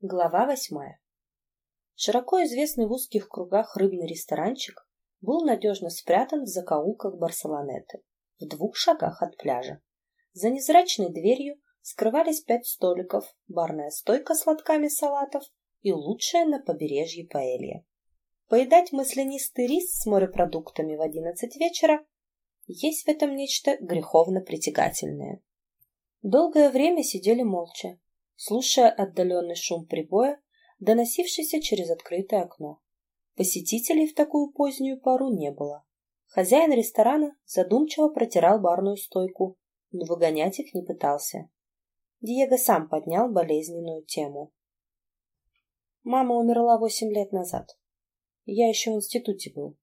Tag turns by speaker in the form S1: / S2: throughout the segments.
S1: Глава восьмая. Широко известный в узких кругах рыбный ресторанчик был надежно спрятан в закоулках Барселонеты, в двух шагах от пляжа. За незрачной дверью скрывались пять столиков, барная стойка с лотками салатов и лучшая на побережье паэлья. Поедать маслянистый рис с морепродуктами в одиннадцать вечера есть в этом нечто греховно притягательное. Долгое время сидели молча, слушая отдаленный шум прибоя, доносившийся через открытое окно. Посетителей в такую позднюю пору не было. Хозяин ресторана задумчиво протирал барную стойку, но выгонять их не пытался. Диего сам поднял болезненную тему. Мама умерла восемь лет назад. Я еще в институте был.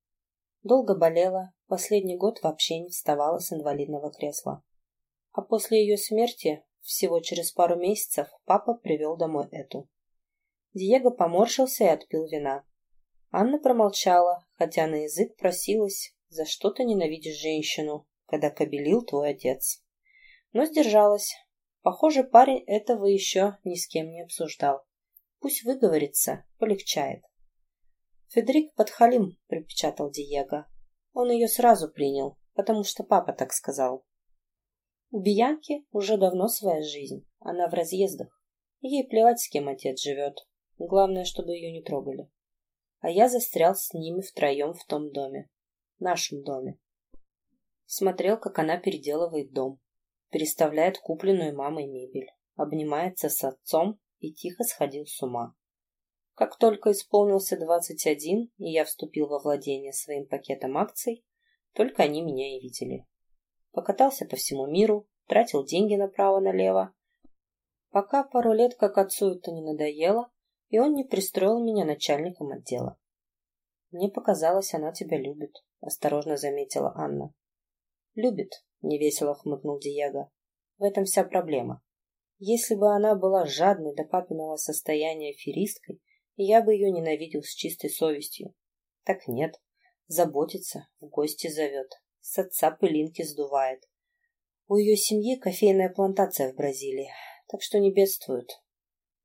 S1: Долго болела, последний год вообще не вставала с инвалидного кресла. А после ее смерти всего через пару месяцев папа привел домой эту. Диего поморщился и отпил вина. Анна промолчала, хотя на язык просилась, за что ты ненавидишь женщину, когда кобелил твой отец. Но сдержалась. Похоже, парень этого еще ни с кем не обсуждал. Пусть выговорится, полегчает. Федерик подхалим, припечатал Диего. Он ее сразу принял, потому что папа так сказал. У Биянки уже давно своя жизнь. Она в разъездах. Ей плевать, с кем отец живет. Главное, чтобы ее не трогали. А я застрял с ними втроем в том доме. Нашем доме. Смотрел, как она переделывает дом. Переставляет купленную мамой мебель. Обнимается с отцом и тихо сходил с ума. Как только исполнился двадцать один, и я вступил во владение своим пакетом акций, только они меня и видели покатался по всему миру, тратил деньги направо-налево, пока пару лет как отцу это не надоело, и он не пристроил меня начальником отдела. Мне показалось, она тебя любит, осторожно заметила Анна. Любит, невесело хмыкнул Диего. В этом вся проблема. Если бы она была жадной до папиного состояния аферисткой, я бы ее ненавидел с чистой совестью. Так нет, заботится, в гости зовет, с отца пылинки сдувает. У ее семьи кофейная плантация в Бразилии, так что не бедствуют.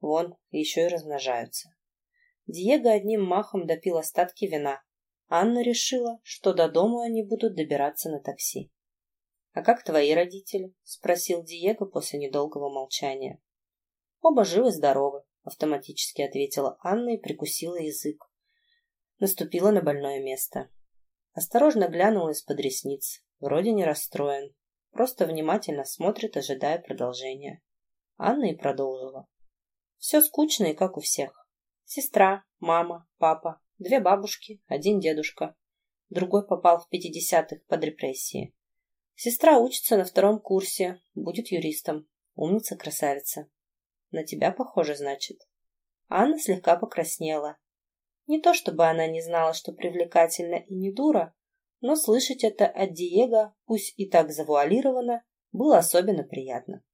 S1: Вон, еще и размножаются. Диего одним махом допил остатки вина. Анна решила, что до дома они будут добираться на такси. «А как твои родители?» — спросил Диего после недолгого молчания. «Оба живы-здоровы», — автоматически ответила Анна и прикусила язык. Наступила на больное место. Осторожно глянул из-под ресниц. Вроде не расстроен. Просто внимательно смотрит, ожидая продолжения. Анна и продолжила. Все скучно и как у всех. Сестра, мама, папа, две бабушки, один дедушка. Другой попал в пятидесятых под репрессии. Сестра учится на втором курсе, будет юристом. Умница-красавица. На тебя похоже, значит. Анна слегка покраснела, не то чтобы она не знала, что привлекательна и не дура, но слышать это от Диего, пусть и так завуалированно, было особенно приятно.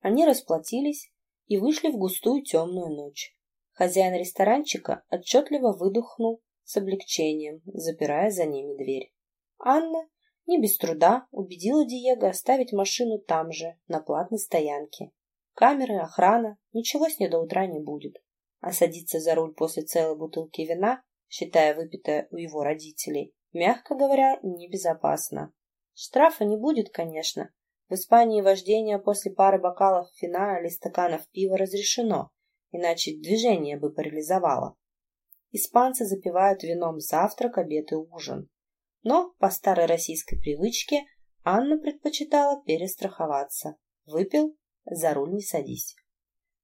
S1: Они расплатились и вышли в густую темную ночь. Хозяин ресторанчика отчетливо выдохнул с облегчением, запирая за ними дверь. Анна не без труда убедила Диего оставить машину там же, на платной стоянке. Камеры, охрана, ничего с ней до утра не будет а садиться за руль после целой бутылки вина, считая выпитое у его родителей, мягко говоря, небезопасно. Штрафа не будет, конечно. В Испании вождение после пары бокалов вина или стаканов пива разрешено, иначе движение бы парализовало. Испанцы запивают вином завтрак, обед и ужин. Но, по старой российской привычке, Анна предпочитала перестраховаться. Выпил, за руль не садись.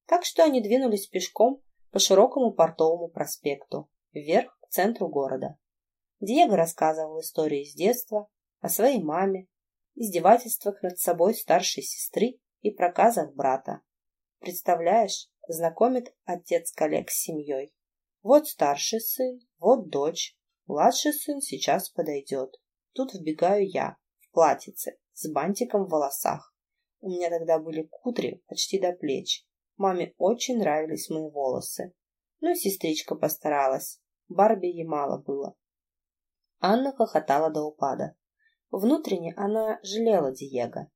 S1: Так что они двинулись пешком по широкому портовому проспекту, вверх к центру города. Диего рассказывал истории из детства, о своей маме, издевательствах над собой старшей сестры и проказах брата. Представляешь, знакомит отец коллег с семьей. Вот старший сын, вот дочь, младший сын сейчас подойдет. Тут вбегаю я, в платьице, с бантиком в волосах. У меня тогда были кудри почти до плеч. Маме очень нравились мои волосы. Ну, сестричка постаралась. Барби ей мало было. Анна хохотала до упада. Внутренне она жалела Диего.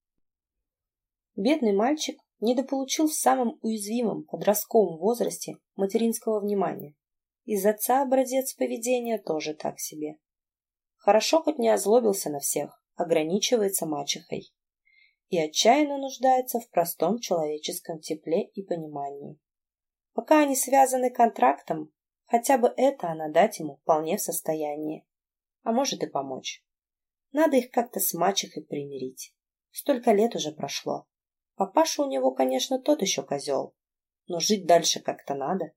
S1: Бедный мальчик недополучил в самом уязвимом подростковом возрасте материнского внимания. Из отца образец поведения тоже так себе. Хорошо хоть не озлобился на всех, ограничивается мачехой. И отчаянно нуждается в простом человеческом тепле и понимании. Пока они связаны контрактом, хотя бы это она дать ему вполне в состоянии. А может и помочь. Надо их как-то с мачехой примирить. Столько лет уже прошло. Папаша у него, конечно, тот еще козел. Но жить дальше как-то надо.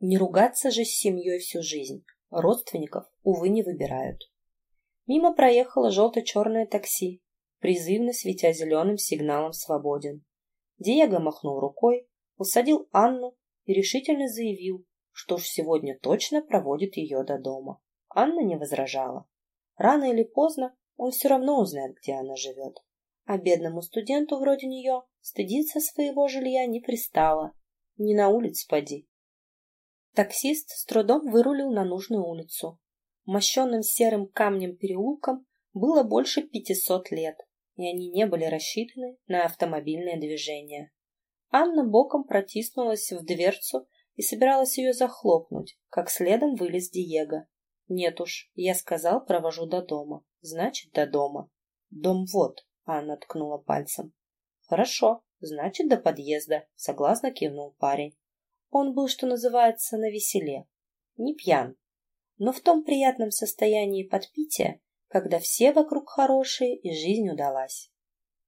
S1: Не ругаться же с семьей всю жизнь. Родственников, увы, не выбирают. Мимо проехало желто-черное такси, призывно светя зеленым сигналом «Свободен». Диего махнул рукой, усадил Анну и решительно заявил, что уж сегодня точно проводит ее до дома. Анна не возражала. Рано или поздно он все равно узнает, где она живет. А бедному студенту вроде нее стыдиться своего жилья не пристало. Не на улице поди. Таксист с трудом вырулил на нужную улицу. Мощенным серым камнем переулком было больше пятисот лет, и они не были рассчитаны на автомобильное движение. Анна боком протиснулась в дверцу и собиралась ее захлопнуть, как следом вылез Диего. Нет уж, я сказал, провожу до дома. Значит, до дома. Дом вот, Анна ткнула пальцем. Хорошо, значит, до подъезда, согласно кивнул парень. Он был, что называется, на веселе. Не пьян, но в том приятном состоянии подпития, когда все вокруг хорошие и жизнь удалась.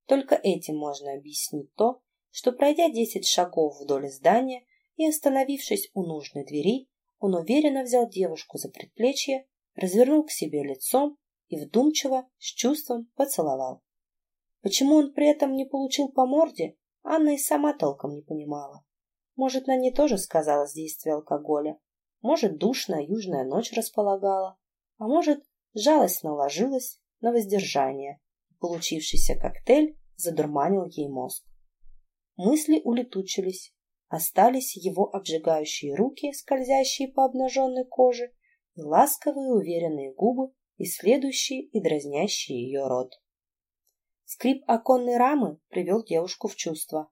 S1: Только этим можно объяснить то, что, пройдя десять шагов вдоль здания и остановившись у нужной двери, он уверенно взял девушку за предплечье, развернул к себе лицом и вдумчиво, с чувством поцеловал. Почему он при этом не получил по морде, Анна и сама толком не понимала. Может, на ней тоже сказалось действие алкоголя, может, душная южная ночь располагала, а может, жалость наложилась на воздержание. Получившийся коктейль задурманил ей мозг. Мысли улетучились. Остались его обжигающие руки, скользящие по обнаженной коже, и ласковые уверенные губы, исследующие и дразнящие ее рот. Скрип оконной рамы привел девушку в чувство.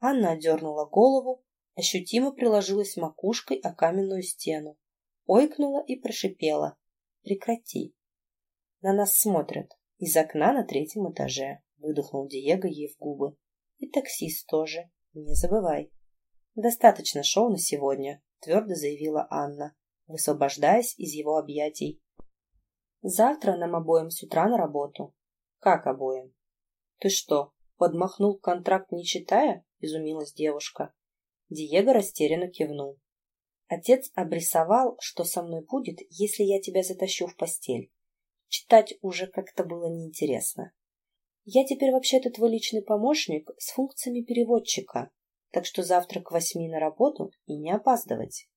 S1: Анна дернула голову, ощутимо приложилась макушкой о каменную стену, ойкнула и прошипела. «Прекрати!» «На нас смотрят. Из окна на третьем этаже», — выдохнул Диего ей в губы. И таксист тоже. Не забывай. Достаточно шоу на сегодня, твердо заявила Анна, высвобождаясь из его объятий. Завтра нам обоим с утра на работу. Как обоим? Ты что, подмахнул контракт не читая? Изумилась девушка. Диего растерянно кивнул. Отец обрисовал, что со мной будет, если я тебя затащу в постель. Читать уже как-то было неинтересно. Я теперь вообще-то твой личный помощник с функциями переводчика, так что завтра к восьми на работу и не опаздывать.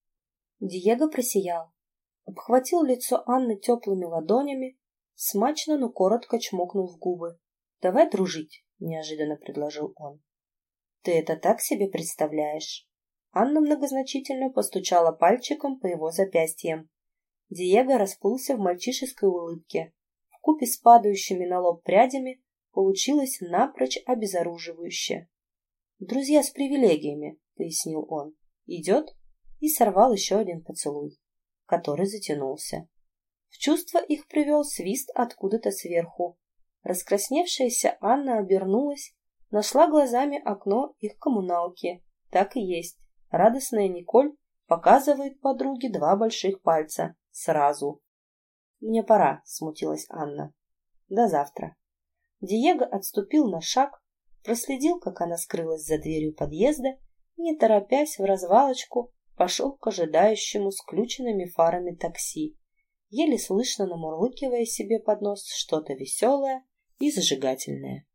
S1: Диего просиял, обхватил лицо Анны теплыми ладонями, смачно, но коротко чмокнул в губы. «Давай дружить», — неожиданно предложил он. «Ты это так себе представляешь?» Анна многозначительно постучала пальчиком по его запястьям. Диего расплылся в мальчишеской улыбке. В купе с падающими на лоб прядями получилось напрочь обезоруживающе. «Друзья с привилегиями», — пояснил он. «Идет?» И сорвал еще один поцелуй, который затянулся. В чувство их привел свист откуда-то сверху. Раскрасневшаяся Анна обернулась, нашла глазами окно их коммуналки. Так и есть. Радостная Николь показывает подруге два больших пальца. Сразу. «Мне пора», — смутилась Анна. «До завтра». Диего отступил на шаг, проследил, как она скрылась за дверью подъезда и, не торопясь в развалочку, пошел к ожидающему с включенными фарами такси, еле слышно намурлыкивая себе под нос что-то веселое и зажигательное.